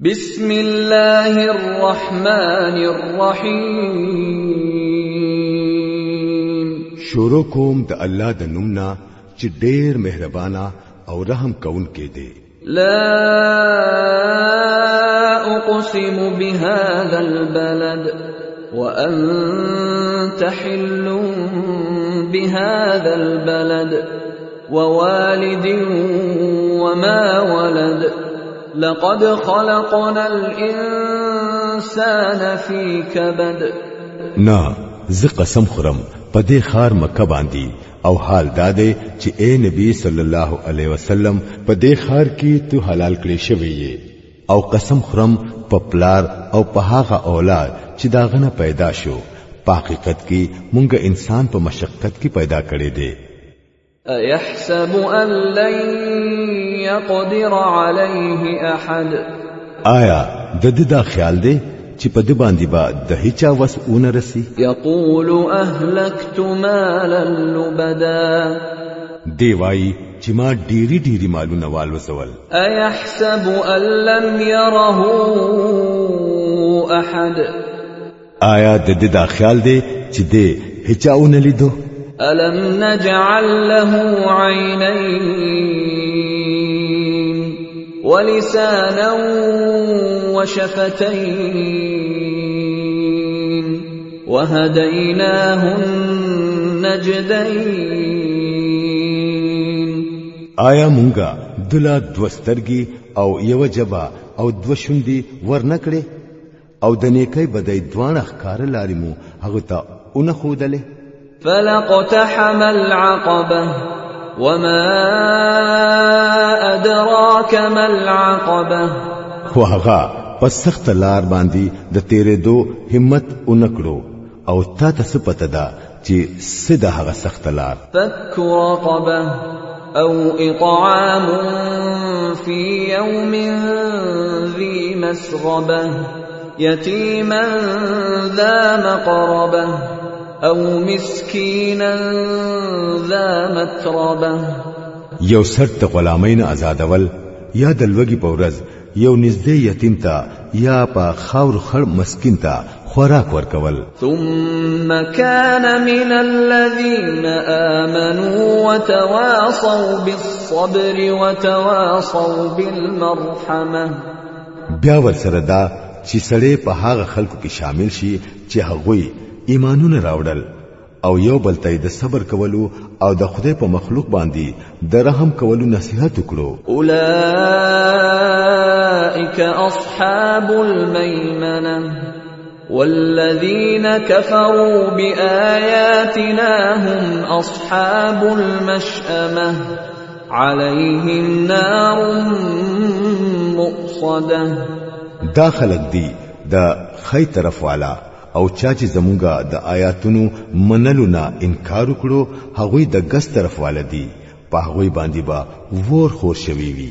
بسم الله الرحمن الرحيم شروع کوم د الله د نومنا چې ډېر مهربانا او رحم کون کې دی لا اقسم بهذا البلد وانت حل بهذا البلد ووالد وما لقد خلقنا الانسان في كبد نه زه قسم خورم په دې خار مکه باندې او حال داده چې اے نبی صلی الله علیه وسلم په دې خار کې تو حلال کړی شوی او قسم خورم په پلار او په هغه اولاد چې داغنه پیدا شو په حقیقت کې مونږ انسان په مشقت کې پیدا کړی دی ايحسب ان لن يقدر عليه احد آیا د دې دا خیال دی چې په دې باندې با د هیچا وس اون رسی یقول اهلکت مالا لبدا دی وای چې ما ډیری ډیری مالونه والوسول ايحسب ان لم يره احد آیا د دې دا خیال دی چې دې هیچا اون لیدو الم نجعل له عینین ولسانا وشفتين وهديناه النجدين آیا مونږه دلا دوسترګي او یو جبا او دو شوندي ورنکړې او د نیکي بدای دوانه ښکار لاري مو هغه ته اون خودله فلقتحم العقبه وما ادراك ما العقبه خو هغه په سخت لار باندې د تیرې دو همت اونکړو او تا ته څه پته ده چې سده هغه سخت لار فك رقبه او اطعام في يوم ذي مسغبه يتيما ذا مقربه او مسکینا ذا متربه یو سرت غلامین آزادول یا د لوګي پورز یو نږدې یتیم ته یا په خاور خړ مسکین ته خوراک ورکول ثم كان من الذين امنوا وتواصوا بالصبر وتواصوا بالمرحمه بیا ور سره دا چې سړی په هغه خلکو کې شامل شي چې هغوی ایمانونه راوړل او یو بل ته د صبر کولو او د خدای په مخلوق باندې د رحم کولو نصيحت وکړو اولائک اصحاب المیمنه والذین کفروا بآیاتنا هم اصحاب المشأمه عليهم نار مؤصده دا خلق دی د خی طرف والا او چا چې زمونږه د آیاتونو منلو نه انکار وکړو هغوی د ګس طرف والدي په هغوی باندې با ور خور شوي وي